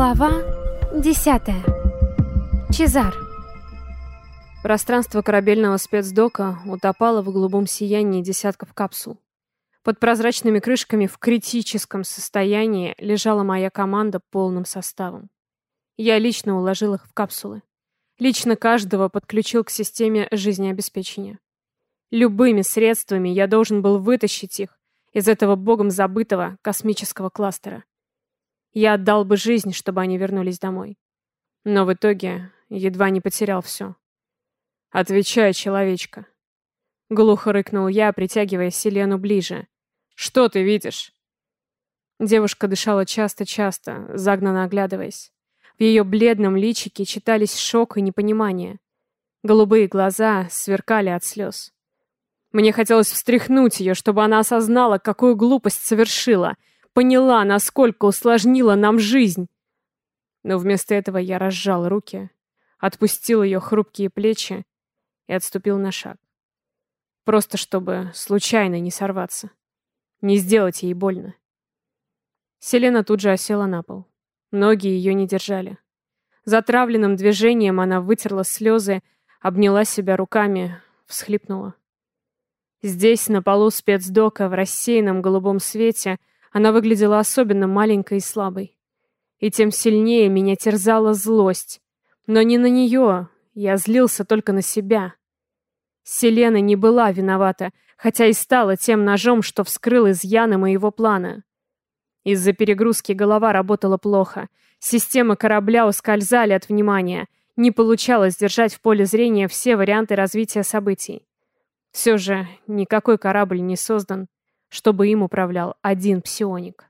Глава десятая. Чезар. Пространство корабельного спецдока утопало в голубом сиянии десятков капсул. Под прозрачными крышками в критическом состоянии лежала моя команда полным составом. Я лично уложил их в капсулы. Лично каждого подключил к системе жизнеобеспечения. Любыми средствами я должен был вытащить их из этого богом забытого космического кластера. Я отдал бы жизнь, чтобы они вернулись домой. Но в итоге едва не потерял все. «Отвечай, человечка!» Глухо рыкнул я, притягивая Селену ближе. «Что ты видишь?» Девушка дышала часто-часто, загнанно оглядываясь. В ее бледном личике читались шок и непонимание. Голубые глаза сверкали от слез. Мне хотелось встряхнуть ее, чтобы она осознала, какую глупость совершила, поняла, насколько усложнила нам жизнь. Но вместо этого я разжал руки, отпустил ее хрупкие плечи и отступил на шаг. Просто чтобы случайно не сорваться. Не сделать ей больно. Селена тут же осела на пол. Ноги ее не держали. Затравленным движением она вытерла слезы, обняла себя руками, всхлипнула. Здесь, на полу спецдока, в рассеянном голубом свете, она выглядела особенно маленькой и слабой. И тем сильнее меня терзала злость. Но не на нее, я злился только на себя. Селена не была виновата, хотя и стала тем ножом, что вскрыл изъяны моего плана. Из-за перегрузки голова работала плохо. Системы корабля ускользали от внимания. Не получалось держать в поле зрения все варианты развития событий. Все же никакой корабль не создан, чтобы им управлял один псионик.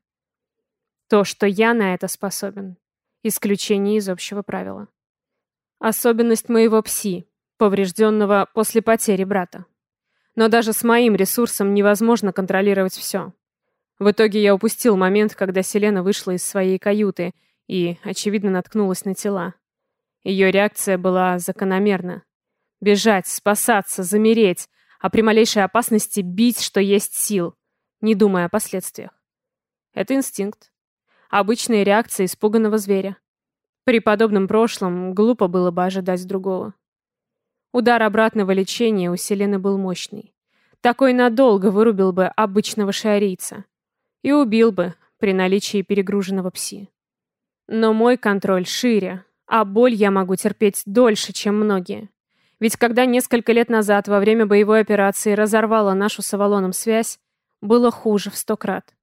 То, что я на это способен, исключение из общего правила. Особенность моего пси, поврежденного после потери брата. Но даже с моим ресурсом невозможно контролировать все. В итоге я упустил момент, когда Селена вышла из своей каюты и, очевидно, наткнулась на тела. Ее реакция была закономерна. Бежать, спасаться, замереть, а при малейшей опасности бить, что есть сил, не думая о последствиях. Это инстинкт. Обычная реакция испуганного зверя. При подобном прошлом глупо было бы ожидать другого. Удар обратного лечения у Селены был мощный. Такой надолго вырубил бы обычного шиарийца. И убил бы при наличии перегруженного пси. Но мой контроль шире, а боль я могу терпеть дольше, чем многие. Ведь когда несколько лет назад во время боевой операции разорвала нашу с Авалоном связь, было хуже в сто крат.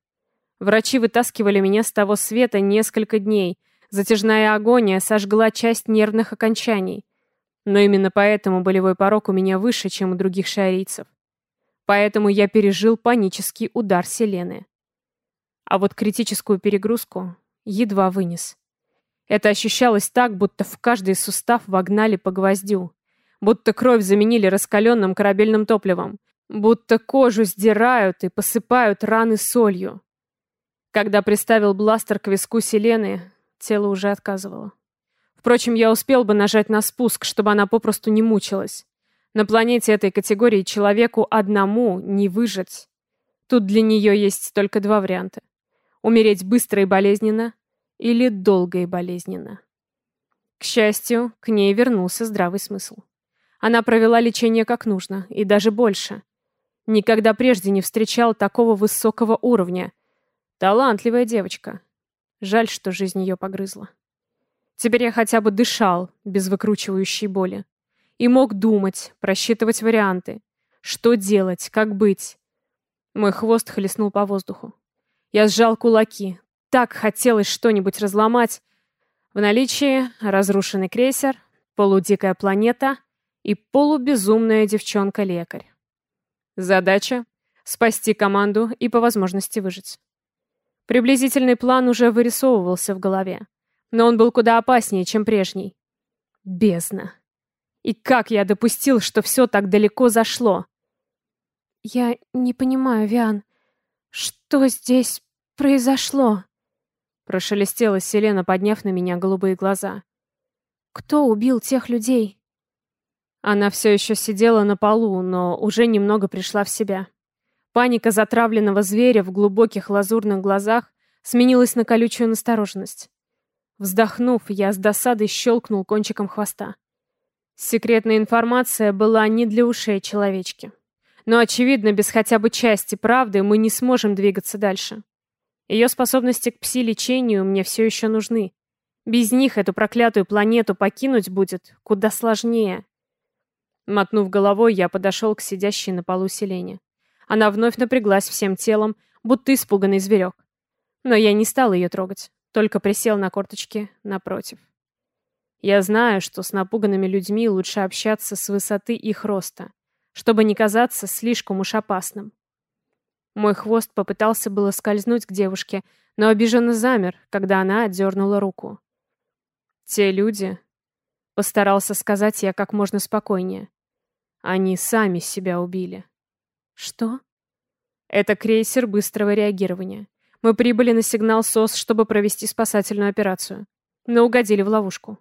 Врачи вытаскивали меня с того света несколько дней. Затяжная агония сожгла часть нервных окончаний. Но именно поэтому болевой порог у меня выше, чем у других шарийцев. Поэтому я пережил панический удар Селены. А вот критическую перегрузку едва вынес. Это ощущалось так, будто в каждый сустав вогнали по гвоздю. Будто кровь заменили раскаленным корабельным топливом. Будто кожу сдирают и посыпают раны солью. Когда приставил бластер к виску Селены, тело уже отказывало. Впрочем, я успел бы нажать на спуск, чтобы она попросту не мучилась. На планете этой категории человеку одному не выжить. Тут для нее есть только два варианта. Умереть быстро и болезненно или долго и болезненно. К счастью, к ней вернулся здравый смысл. Она провела лечение как нужно, и даже больше. Никогда прежде не встречал такого высокого уровня. Талантливая девочка. Жаль, что жизнь ее погрызла. Теперь я хотя бы дышал, без выкручивающей боли. И мог думать, просчитывать варианты. Что делать, как быть. Мой хвост хлестнул по воздуху. Я сжал кулаки. Так хотелось что-нибудь разломать. В наличии разрушенный крейсер, полудикая планета и полубезумная девчонка-лекарь. Задача — спасти команду и по возможности выжить. Приблизительный план уже вырисовывался в голове но он был куда опаснее, чем прежний. Бездна. И как я допустил, что все так далеко зашло? Я не понимаю, Виан, что здесь произошло? Прошелестела Селена, подняв на меня голубые глаза. Кто убил тех людей? Она все еще сидела на полу, но уже немного пришла в себя. Паника затравленного зверя в глубоких лазурных глазах сменилась на колючую настороженность. Вздохнув, я с досадой щелкнул кончиком хвоста. Секретная информация была не для ушей человечки. Но, очевидно, без хотя бы части правды мы не сможем двигаться дальше. Ее способности к пси-лечению мне все еще нужны. Без них эту проклятую планету покинуть будет куда сложнее. Мотнув головой, я подошел к сидящей на полу Селене. Она вновь напряглась всем телом, будто испуганный зверек. Но я не стал ее трогать, только присел на корточки напротив. Я знаю, что с напуганными людьми лучше общаться с высоты их роста, чтобы не казаться слишком уж опасным. Мой хвост попытался было скользнуть к девушке, но обиженно замер, когда она отдернула руку. «Те люди...» — постарался сказать я как можно спокойнее. «Они сами себя убили». «Что?» «Это крейсер быстрого реагирования. Мы прибыли на сигнал СОС, чтобы провести спасательную операцию. Но угодили в ловушку.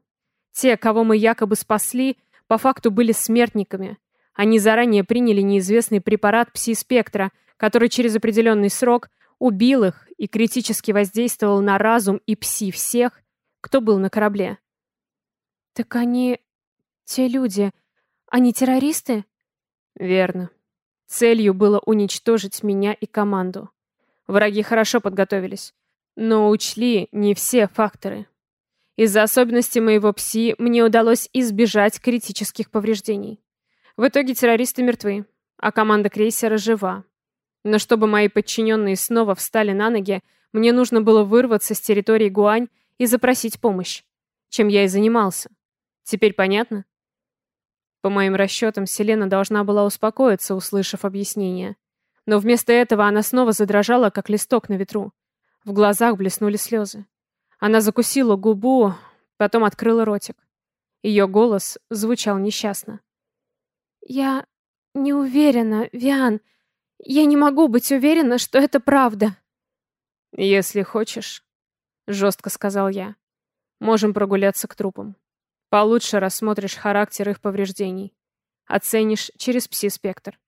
Те, кого мы якобы спасли, по факту были смертниками. Они заранее приняли неизвестный препарат пси-спектра, который через определенный срок убил их и критически воздействовал на разум и пси всех, кто был на корабле. «Так они... те люди... они террористы?» «Верно. Целью было уничтожить меня и команду. Враги хорошо подготовились, но учли не все факторы. Из-за особенностей моего пси мне удалось избежать критических повреждений. В итоге террористы мертвы, а команда крейсера жива. Но чтобы мои подчиненные снова встали на ноги, мне нужно было вырваться с территории Гуань и запросить помощь, чем я и занимался. Теперь понятно? По моим расчетам, Селена должна была успокоиться, услышав объяснение. Но вместо этого она снова задрожала, как листок на ветру. В глазах блеснули слезы. Она закусила губу, потом открыла ротик. Ее голос звучал несчастно. «Я не уверена, Виан. Я не могу быть уверена, что это правда». «Если хочешь», — жестко сказал я, — «можем прогуляться к трупам. Получше рассмотришь характер их повреждений. Оценишь через пси-спектр.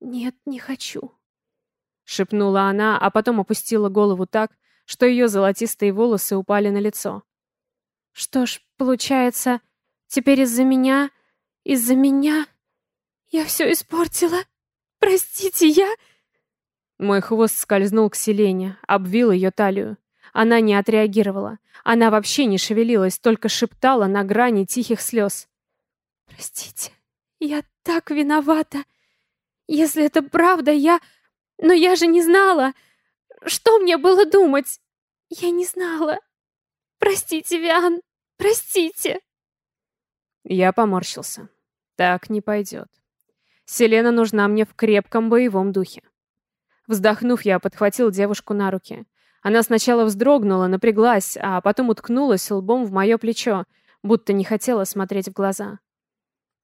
«Нет, не хочу», — шепнула она, а потом опустила голову так, что ее золотистые волосы упали на лицо. «Что ж, получается, теперь из-за меня, из-за меня я все испортила? Простите, я...» Мой хвост скользнул к Селене, обвил ее талию. Она не отреагировала. Она вообще не шевелилась, только шептала на грани тихих слез. «Простите, я так виновата. Если это правда, я... Но я же не знала. Что мне было думать? Я не знала. Простите, Виан, простите. Я поморщился. Так не пойдет. Селена нужна мне в крепком боевом духе. Вздохнув, я подхватил девушку на руки. Она сначала вздрогнула, напряглась, а потом уткнулась лбом в мое плечо, будто не хотела смотреть в глаза.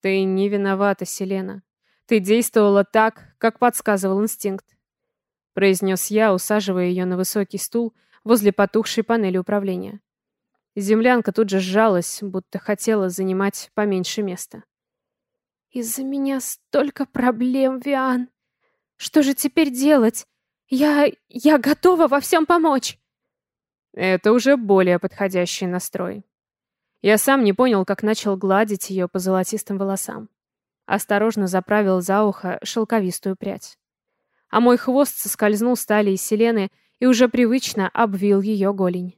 «Ты не виновата, Селена. «Ты действовала так, как подсказывал инстинкт», — произнес я, усаживая ее на высокий стул возле потухшей панели управления. Землянка тут же сжалась, будто хотела занимать поменьше места. «Из-за меня столько проблем, Виан. Что же теперь делать? Я... я готова во всем помочь!» Это уже более подходящий настрой. Я сам не понял, как начал гладить ее по золотистым волосам. Осторожно заправил за ухо шелковистую прядь. А мой хвост соскользнул с талии Селены и уже привычно обвил ее голень.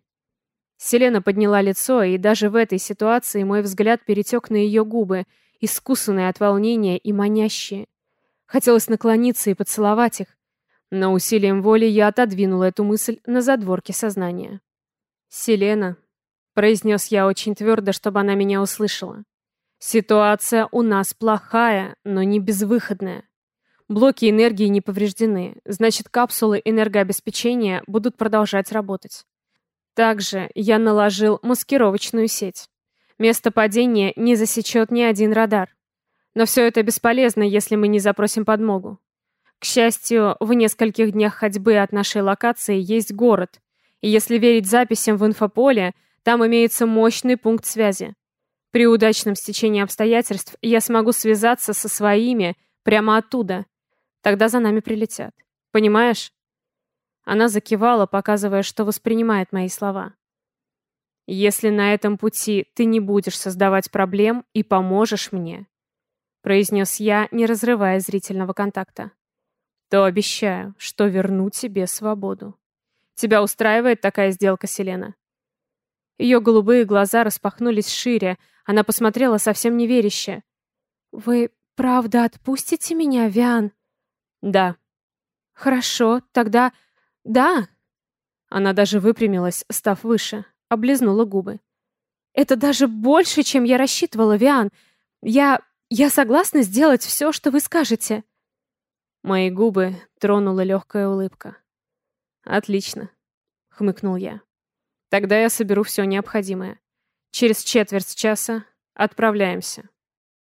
Селена подняла лицо, и даже в этой ситуации мой взгляд перетек на ее губы, искусанные от волнения и манящие. Хотелось наклониться и поцеловать их, но усилием воли я отодвинула эту мысль на задворке сознания. «Селена», — произнес я очень твердо, чтобы она меня услышала, Ситуация у нас плохая, но не безвыходная. Блоки энергии не повреждены, значит капсулы энергообеспечения будут продолжать работать. Также я наложил маскировочную сеть. Место падения не засечет ни один радар. Но все это бесполезно, если мы не запросим подмогу. К счастью, в нескольких днях ходьбы от нашей локации есть город, и если верить записям в инфополе, там имеется мощный пункт связи. При удачном стечении обстоятельств я смогу связаться со своими прямо оттуда. Тогда за нами прилетят. Понимаешь? Она закивала, показывая, что воспринимает мои слова. Если на этом пути ты не будешь создавать проблем и поможешь мне, произнес я, не разрывая зрительного контакта, то обещаю, что верну тебе свободу. Тебя устраивает такая сделка, Селена? Ее голубые глаза распахнулись шире, она посмотрела совсем неверяще. «Вы правда отпустите меня, Виан?» «Да». «Хорошо, тогда... да». Она даже выпрямилась, став выше, облизнула губы. «Это даже больше, чем я рассчитывала, Виан. Я... я согласна сделать все, что вы скажете». Мои губы тронула легкая улыбка. «Отлично», — хмыкнул я. «Тогда я соберу все необходимое. Через четверть часа отправляемся».